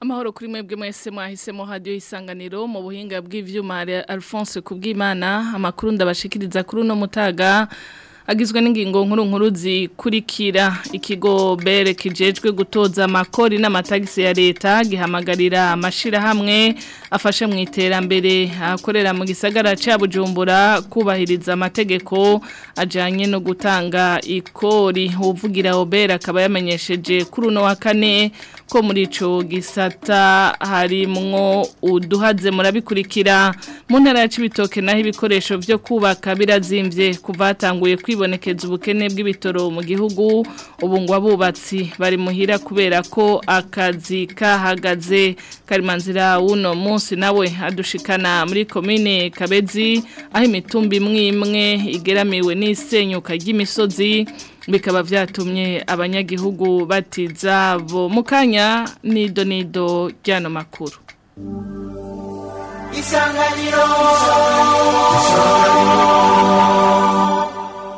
amahoro kuri mwebwe mwese mwahisemo hadiyo isanganiro mu buhinga bw'ibyuma Alphonse kubwimana amakuru ndabashikiriza kuri uno mutaga agizwe n'ingingo nkuru nkuru zikurikira ikigo bere kijejwe gutoza amakori n'amatagisi ya leta gihamagarira amashyirahamwe afashe mu iterambere akorera mu gisagara cya bujumbura kubahiriza amategeko ajyanye no gutanga ikori uvugira obere akaba yamenyesheje kuri uno wa kane ko muri ico gisata harimwo uduhaze murabikurikira mu ntara ya Cibitoke naho ibikoresho vyo kubaka birazimvye kuva hatanguye kwibonekeza ubukene bw'ibitoro mu gihugu ubu ngo abubatsi bari muhira kubera ko akazi kahagaze karimanzira uno munsi nawe adushikana muri komine Kabezi aho imitumba imwe imwe igeramiwe n'isenyuka ry'imisozi bikaba byatumye abanyagihugu batiza bo mu kanya nido nido ry'ano makuru isanganiro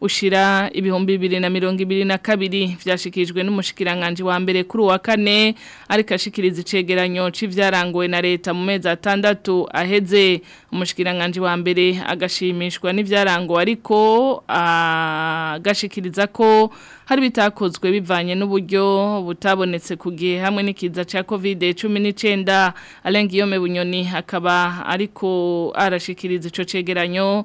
ushira ibihumbi bibiri na mirongo ibiri na kabiri byashyikirijwe n'umushyikiranganje wa mbere kuri uwa kane ariko ashikiriza icyegeranyo cy'ibyaranguwe na leta mu mezi atandatu aheze umushyikiranganje wa mbere agashimishwa n'ibyaranguwe ariko ah, agashikiriza ko hari bitakozwe bivanye n'uburyo butabonetse ku gihe hamwe n'ikiza cya covid cumi n'icyenda arengiyome bunyoni akaba ariko arashikiriza icyo cyegeranyo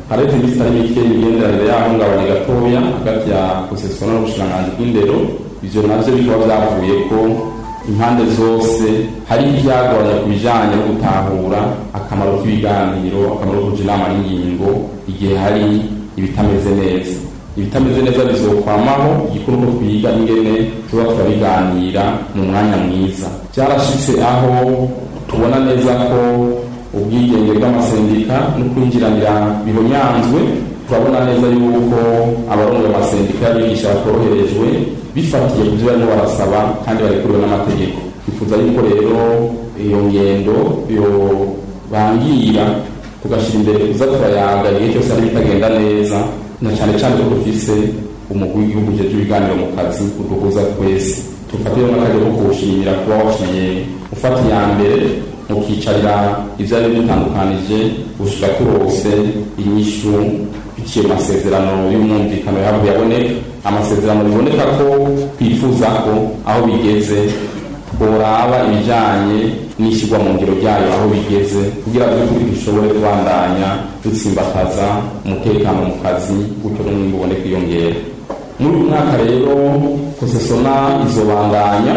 haretse iminsi itari mike imigenderanire y'aho gatoya hagati ya kosesiyona n'ubushikiranganji bw'indero ibyo nabyo bikaba byavuye ko impande zose hari ibyagoranye ku bijyanye no gutahura akamaro k'ibiganiro akamaro ko inama n'ingingo igihe hari ibitameze neza ibitameze neza bizokwamaho igikorwa twiga ingene tuba turabiganira mu mwanya mwiza byarashyitse aho tubona neza ko ubwigenge bw'amasendika no kwinjiranira bihonyanzwe turabona neza yuko abarongoye amasendika bigisha batoroherejwe bifatiye ku byo barimo barasaba kandi barekuriwe n'amategeko twifuza yuko rero iyo ngendo iyo bangira tugashyira imbere kuza turayaga igihe cyose hari bitagenda neza na cyane cyane ko dufise umugwi w'igihugu cyacu ibiganiro mu kazi kuduhuza twese tufatire n'akajya ko kuwushimira kuba washinye ufata iya mbere mukicarira ibyari bitandukanije gushika kuri wose inyishu biciye mu masezerano y'umwumvikano yahabu yaboneka amasezerano biboneka ko twifuza ko aho bigeze boraba ibijyanye n'ishyirwa mu ngiro ryayo aho bigeze kugira ngo by'ukuri dushobore kubandanya dutsimbataza umutekano mu kazi gutyo n'umwimbi ubone kwiyongera muri uyu mwaka rero kosesoma izobandanya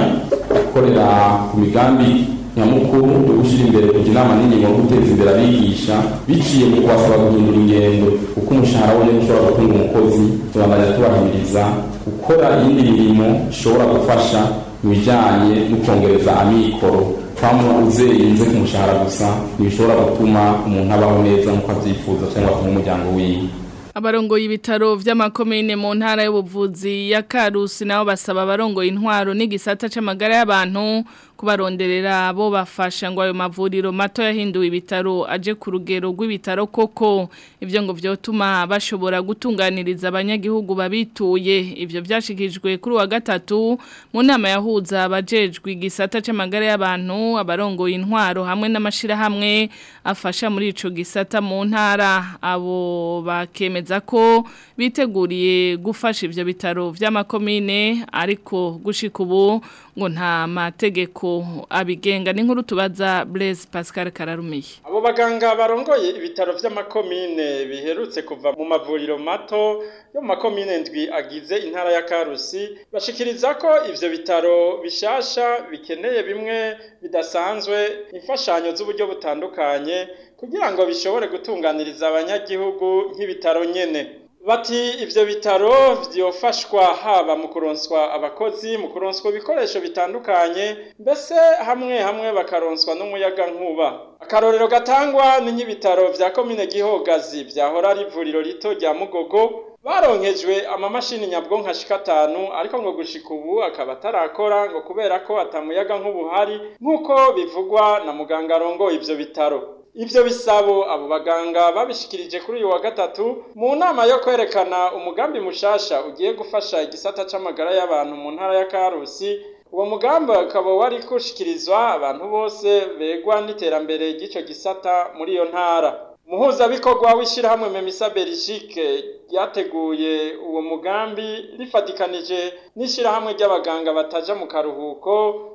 gukorera ku migambi nyamukuru yo gushyira imbere kujya inama n'ingingo yo guteza imbere abigisha biciye mu kubasaba guhindura ingendo kuko umushahara wonyine ushobora gutunga umukozi tubandanya tubahimiriza gukora iyindi mirimo ishobora gufasha mu bijyanye no kongereza amikoro twamuze yinze ku mushahara gusa ntibishobora gutuma umuntu abaho neza nk'uko abyifuza cyangwa ku muryango wiwe abarongoye ibitaro by'amakomine mu ntara y'ubuvuzi ya Karusi nabo basaba abarongo intwaro n'igisata c'amagara y'abantu kubaronderera abo bafasha ngo ayo mavuriro mato yahinduwe ibitaro aje ku rugero rw'ibitaro koko ibyo ngo byotuma bashobora gutunganiriza abanyagihugu babituye ibyo byashikijwe kuri wa gatatu mu nama yahuza abajejwe igisata c'amagara y'abantu abarongoye intwaro hamwe n'amashirahamwe afasha muri ico gisata mu ntara abo bakemeza bemeza ko biteguriye gufasha ibyo bitaro by'amakomine ariko gushika ubu ngo nta mategeko abigenga ni nkuru tubaza Blaise Pascal Kararumiye abo baganga barongoye ibitaro by'amakomine biherutse kuva mu mavuriro mato yo mu makomine ndwi agize intara ya Karusi bashikiriza ko ibyo bitaro bishasha bikeneye bimwe bidasanzwe imfashanyo z'uburyo butandukanye kugira ngo bishobore gutunganiriza abanyagihugu nk'ibitaro nyene bati “Ibyo bitaro vyofashwa haba mu kuronswa abakozi mu kuronswa ibikoresho bitandukanye mbese hamwe hamwe bakaronswa n'umuyaga nkuba akarorero gatangwa ni nk'ibitaro vya komine gihogazi vyahora ari ivuriro rito rya mugogo baronkejwe amamashini nyabwonko ashika atanu ariko ngo gushika ubu akaba atarakora ngo kubera ko atamuyaga nk'ubuhari nk'uko bivugwa na muganga arongoye ivyo bitaro ibyo bisabo abo baganga babishikirije kuri uyu wa gatatu mu nama yo kwerekana umugambi mushasha ugiye gufasha igisata cy'amagara y'abantu mu ntara ya Karusi uwo mugambi ukaba wari gushyikirizwa abantu bose begwa n'iterambere ry'icyo gisata muri iyo ntara umuhuzabikorwa w'ishyirahamwe memisa belgique ryateguye uwo mugambi rifatikanije n'ishyirahamwe ry'abaganga batajya mu karuhuko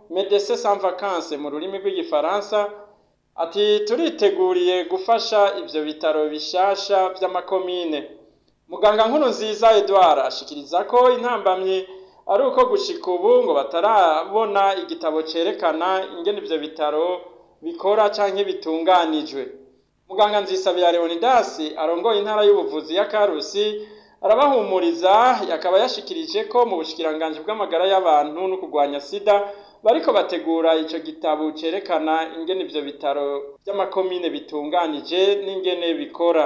medecins sans vacances mu rurimi rw'igifaransa ati turiteguriye gufasha ibyo bitaro bishasha by'amakomine muganga nkuru nziza Edouard ashikiriza ko intambamyi ari uko gushika ubu ngo batarabona igitabo cyerekana ingene ibyo bitaro bikora cyangwa bitunganijwe muganga nzisabira leonidasi arongoye intara y'ubuvuzi ya karusi arabahumuriza yakaba yashikirije ko mu bushikiranganji bw'amagara y'abantu no kurwanya sida bariko bategura ico gitabo cerekana ingene ivyo bitaro vy'amakomine bitunganije n'ingene bikora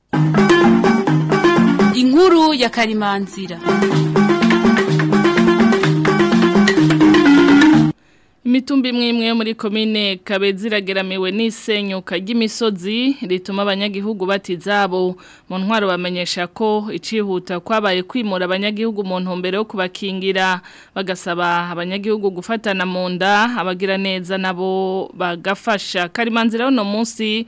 inkuru ya karimanzira Imitumbi imwe imwe muri komine kabezi irageramiwe n'isenyuka ry'imisozi rituma abanyagihugu batizabo mu ntwaro bamenyesha ko icihuta kwabaye kwimura abanyagihugu mu ntumbero yo kubakingira bagasaba abanyagihugu gufatana mu nda abagira neza nabo bagafasha karimanzira uno munsi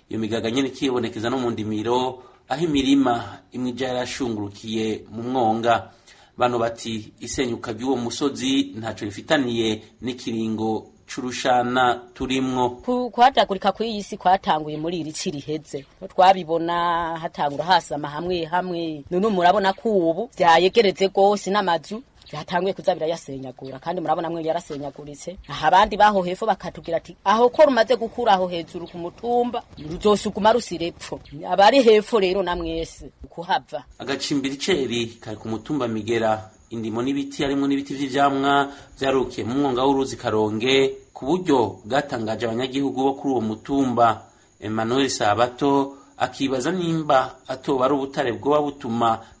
iyo migaga nyine ikibonekeza no mu ndimiro aho imirima imwe ijya yarashungurukiye mu mwonga bano bati isenyuka ry'uwo musozi ntacyo rifitaniye n'ikiringo cy'urushana turimwo kuhadagurika kw'iyi si kwatanguye muri iri ci riheze twabibona hatangura hasama hamwe hamwe none murabona ko ubu byayegeretse rwose n'amazu yatanguye kuzabira yasenyagura kandi murabona mwe yarasenyaguritse abandi baho hepfo bakatubwira ati aho ko rumaze gukura aho hejuru ku mutumba ruzosuguma rusirepfo abari hepfo rero namwese kuhava agacimbiri ceri kari ku mutumba migera indimo n'ibiti harimo n'ibiti by'ibyamwa byarukiye mu mwonga w'uruzi karonge ku buryo bwatangaje abanyagihugu bo kuri uwo mutumba Emmanuel Sabato akibaza nimba atoba ari ubutare bwoba butuma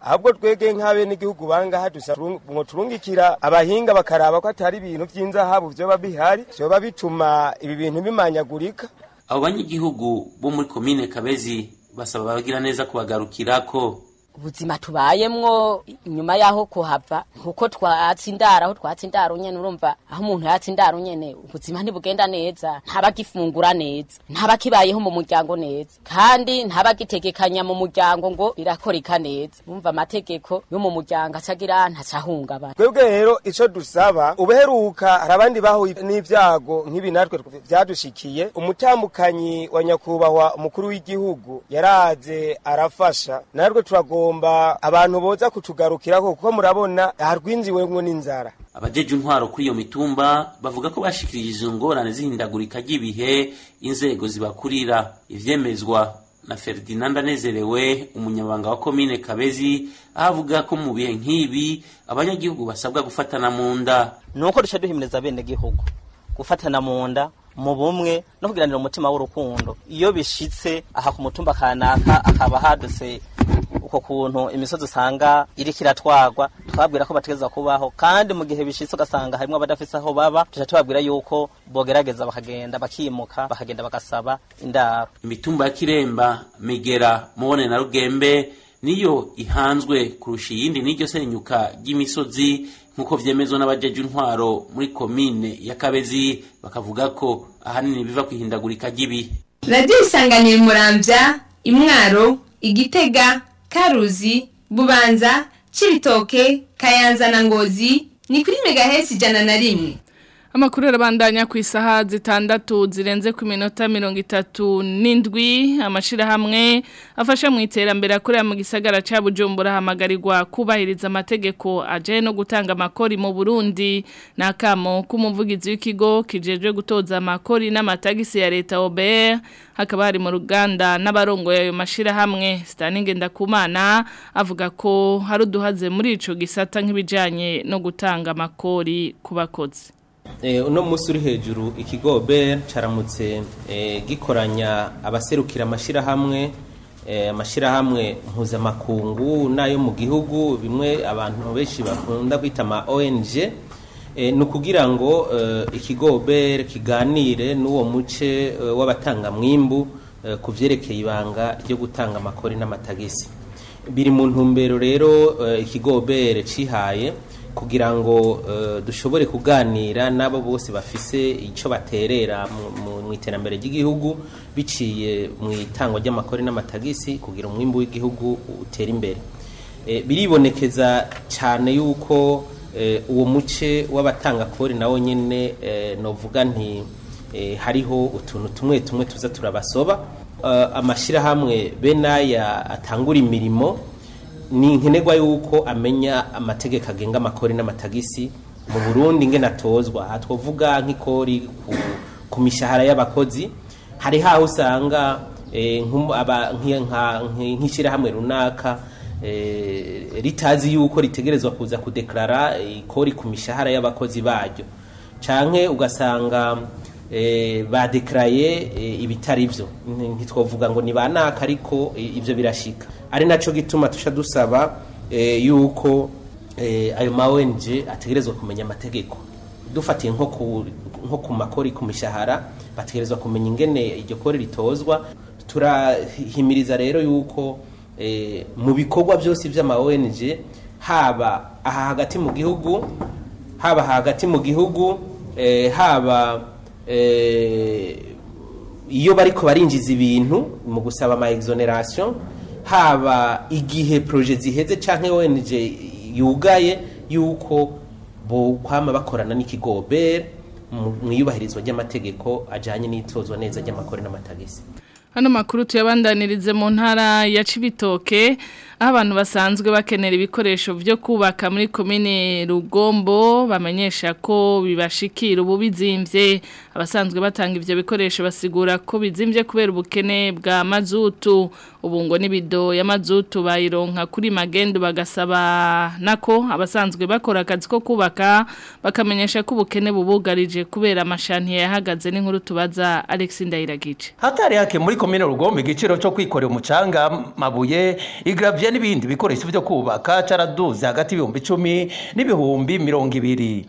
ahubwo twege nk'abe n'igihugu bangaha ngo turungikira abahinga bakaraba ko atari ibintu by'inzahabu byoba bihari byoba bituma ibi bintu bimanyagurika abo banyagihugu bo muri komine kabezi basaba abagira neza kubagarukira ko ubuzima tubayemwo nyuma yaho kuhava nkuko twatsindara aho twatsindara unyene urumva aho umuntu yatsindara unyene ubuzima ntibugenda neza ntabagifungura neza ntabakibayeho mu muryango neza kandi ntabagitegekanya mu muryango ngo birakoreka neza urumva amategeko yo mu muryango atagira ntacahungabana twebwe rero ico dusaba ubuheruka hari abandi bahuye n'ivyago nk'ibi natwe vyadushikiye umutambukanyi wa nyakubahwa umukuru w'igihugu yaraze arafasha natwe turago tugomba abantu boza kutugarukiraho kuko murabona harwinziwe ngo n'inzara abajeje intwaro kuri iyo mitumba bavuga ko bashikirije izo ngorane zihindagurika ry'ibihe inzego zibakurira ibyemezwa na Ferdinand Anezerewe umunyabanga wa komine Kabezi avuga ko mu bihe nk'ibi abanyagihugu basabwa gufatana mu nda nuko duca duhimiriza bene gihugu gufatana mu nda mu bumwe no kugiranira umutima w'urukundo iyo bishyitse aha ku mutumba kanaka akaba haduse ako kuntu imisozi usanga iriko iratwagwa twabwira ko bategeza kubaho kandi mu gihe bishitse ugasanga harimo abadafise aho baba tuca tubabwira yuko bogerageza bakagenda bakimuka bakagenda bagasaba indaro imitumba ya kiremba migera mubone na rugembe niyo ihanzwe kurusha iyindi n'iryo senyuka ry'imisozi nk'uko byemezwa n'abajeje intwaro muri komine ya kabezi bakavuga ko ahanini biva ku ihindagurika ry'ibi radiyo isanganiro imurambya imwaro igitega Karuzi Bubanza Cibitoke Kayanza na Ngozi ni kuri megahertz ijana na rimwe amakuru arabandanya ku isaha zitandatu zirenze ku minota mirongo itatu n'indwi amashyirahamwe afasha mu iterambere akorera mu gisagara cya bujumbura hamagarirwa kubahiriza amategeko aje no gutanga amakori mu burundi na akamo k'umuvugizi w'ikigo kijejwe gutoza amakori n'amatagisi ya leta obr hakaba hari mu ruganda n’abarongo ayo mashyirahamwe sitaningi ndakumana avuga ko hari uduhaze muri icyo gisata nk'ibijyanye no gutanga amakori ku bakozi Eh, uno munsi uri hejuru ikigo caramutse eh, gikoranya abaserukira amashyirahamwe eh, amashyirahamwe mpuzamakungu n'ayo mu gihugu bimwe abantu benshi bakunda kwita ama ONG ni ukugira ngo ikigo kiganire n'uwo muce w'abatangamwimbu ku byerekeye ibanga ryo gutanga amakori n'amatagisi biri mu ntumbero rero ikigobe beri cihaye kugira ngo eh, dushobore kuganira n'abo bose bafise icyo baterera mu iterambere ry'igihugu biciye mu itangwa ry’amakore n'amatagisi kugira umwimbi w'igihugu utera imbere eh, biribonekeza cyane yuko eh, uwo muce w’abatanga kore nawo nyine navuga nti hariho utuntu tumwe tumwe tuza turabasoba amashyirahamwe benaya atangura imirimo ni nkenerwa yuko amenya amategeko agenga amakori n'amatagisi mu burundi nge natozwa aha twavuga nk'ikori ku mishahara y'abakozi hari haho usanga eh, nk'ishyirahamwe runaka eh, ritazi yuko ritegerezwa kuza kudeklara ikori ku mishahara y'abakozi baryo cyane ugasanga eh, badekaraye ibitari byo ntitwovuga ngo ni ba naka ariko ibyo birashika ari nacyo gituma tujya dusaba eh, yuko eh, ayo ma ONG ategerezwa kumenya amategeko dufatiye nko ku makori ku mishahara bategerezwa kumenya ingene iryo kori ritozwa turahimiriza rero yuko eh, mu bikorwa byose by'ama ONG haba aha hagati mu gihugu haba hagati mu gihugu haba iyo bariko barinjiza ibintu mu gusaba ama exoneration haba igihe poroje ziheze cyangwa ONG yugaye yuko kwama bakorana n'ikigo mu iyubahirizwa ry'amategeko ajyanye n'itozwa neza ry'amakore n'amatagisi hano makuru tuyabandanirize mu ntara ya Cibitoke abantu basanzwe bakenera ibikoresho byo kubaka muri komine rugombo bamenyesha ko bibashikira ubu bizimbye abasanzwe batanga ibyo bikoresho basigura ko bizimbye kubera ubukene bwa mazutu ubu n'ibido ya mazutu bayironka kuri magendu bagasaba nako abasanzwe bakora akazi ko kubaka bakamenyesha ko ubukene bubugarije kubera amashaniye yahagaze n'inkuru tubaza Alex Ndayiragije hatari yake muri komine rugombo igiciro cyo kwikorera umucanga mabuye igravye kujya n'ibindi bikoresho byo kubaka caraduze hagati y'ibihumbi icumi n'ibihumbi mirongo ibiri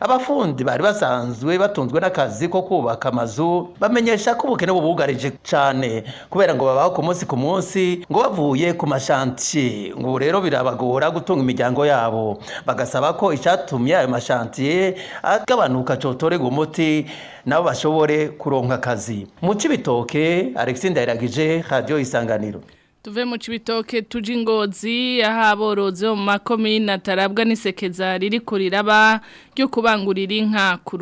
abafundi bari bari basanzwe batunzwe n'akazi ko kubaka amazu bamenyesha ko ubukene bubugarije cyane kubera ngo babaho ku munsi ku munsi ngo bavuye ku mashantiye ngo rero birabagora gutunga imiryango yabo bagasaba ko icyatumye ayo mashantiye agabanuka cyotorega umuti nabo bashobore kuronka akazi mu cibitoke alexi ndayiragije radiyo isanganiro tuve mu cibitoke tuji ingozi aho aborozi bo mu n'isekeza riri kuriraba ryo kubangurira inka ku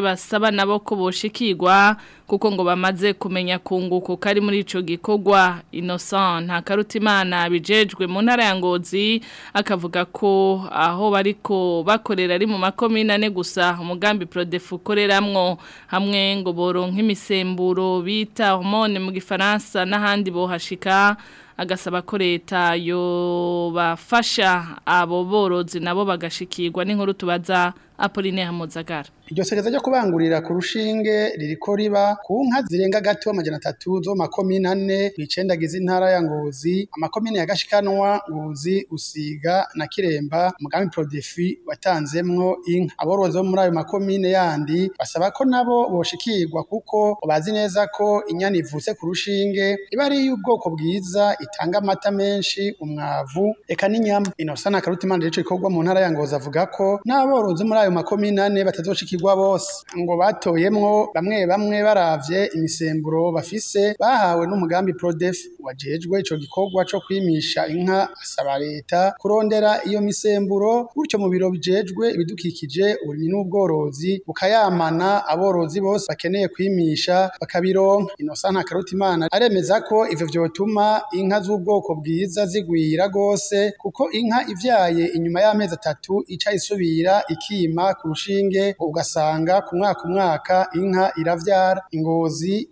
basaba nabo ko boshikirwa kuko ngo bamaze kumenya kunguko kari muri ico gikorwa Innocent nta karutimana bijejwe mu ntara ya Ngozi akavuga ko aho bariko bakorera ari mu makomine ane gusa umugambi Prodef ukoreramwo hamwe ngo boronka imisemburo bita hormone mu gifaransa n'ahandi bohashika agasaba ko leta yo bafasha abo borozi nabo bagashikirwa n'inkuru tubaza Apollinaire Mozagara iryo ryo kubangurira ku rushinge ririko riba ku zirenga gato amajana atatu zo makomine ane bicendagiza intara ya Ngozi amakomine ya Gashikanwa Ngozi Usiga na Kiremba umugambi Prodefi watanzemwo inka aborozi bo muri ayo makomine yandi basaba ko nabo boshikirwa kuko bazi neza ko inyana ivutse kurushinge rushinge iba ari bwiza itanga amata menshi umwavu eka n'inyama inosana karutimana rico ikorwa mu ntara ya Ngozi avuga ko n'aborozi muri ayo makomine ane batazoshikirwa bose ngo batoyemwo bamwe bamwe baravye imisemburo bafise bahawe n'umugambi Prodef wajejwe ico gikorwa co kwimisha inka asaba leta kurondera iyo misemburo gutyo mu biro bijejwe ibidukikije uburimyi n'ubworozi bukayamana aborozi bose bakeneye kwimisha bakabironka inosa nta karutimana aremeza ko ivyo vyotuma inka z'ubwoko bwiza zigwira gose kuko inka ivyaye inyuma y'amezi atatu ica isubira ikima gupima ku rushinge ugasanga ku mwaka umwaka inka irabyara ingozi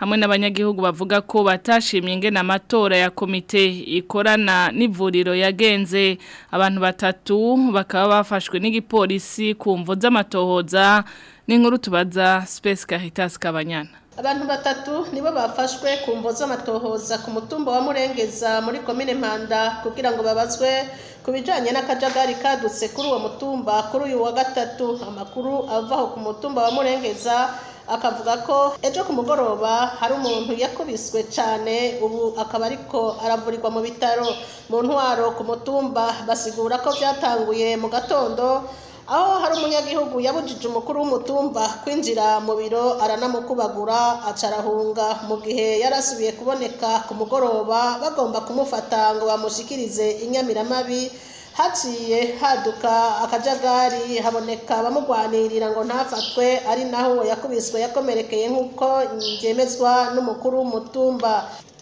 hamwe n'abanyagihugu bavuga ko batashimye ingena amatora ya komite ikorana n'ivuriro yagenze abantu batatu bakaba bafashwe n'igipolisi ku mvu z'amatohoza n'inkuru tubaza Space Caritas Kabanyana abantu batatu nibo bafashwe ku mvo z'amatohoza ku mutumba wa murengeza muri komine mpanda kugira ngo babazwe ku bijyanye n'akajagari kadutse kuri uwo mutumba kuri uyu wa gatatu amakuru avaho ku mutumba wa murengeza akavuga ko ejo ku mugoroba hari umuntu yakubiswe cyane ubu akaba ariko aravurirwa mu bitaro mu ntwaro ku mutumba basigura ko byatanguye mu gatondo aho hari umunyagihugu yabujije umukuru w'umutumba kwinjira mu biro aranamukubagura acarahunga mu gihe yari asubiye kuboneka ku mugoroba bagomba kumufata ngo bamushyikirize inyamiramabi haciye haduka akajagari haboneka abamurwanirira ngo ntafatwe ari naho yakubiswe yakomerekeye nk'uko byemezwa n'umukuru w'umutumba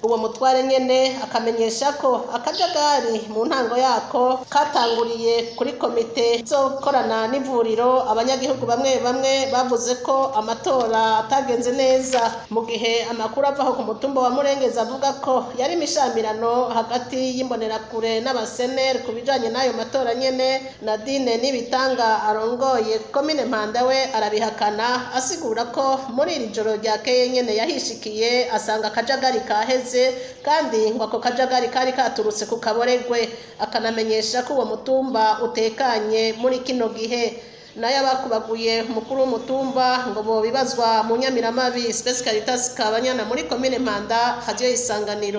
uwo mutware nyine akamenyesha ko akajagari mu ntango yako katanguriye kuri komite zo gukorana n'ivuriro abanyagihugu bamwe bamwe bavuze ko amatora atagenze neza mu gihe amakuru avaho ku mutumba wa murengezi avuga ko yari imishamirano hagati y'imbonerakure n'abaseneri ku bijyanye n'ayo matora nyine na dine n'ibitanga arongoye komine mpanda we arabihakana asigura ko muri iri joro ryakeye nyine yahishikiye asanga akajagari kaheze yaheze kandi ngo ako kajagari kari katurutse ku kaboregwe akanamenyesha ko uwo mutumba utekanye muri kino gihe nayo abakubaguye umukuru w'umutumba ngo bo bibazwa mu nyamiramabi sipesi kabanyana muri komine mpanda hajyayo isanganiro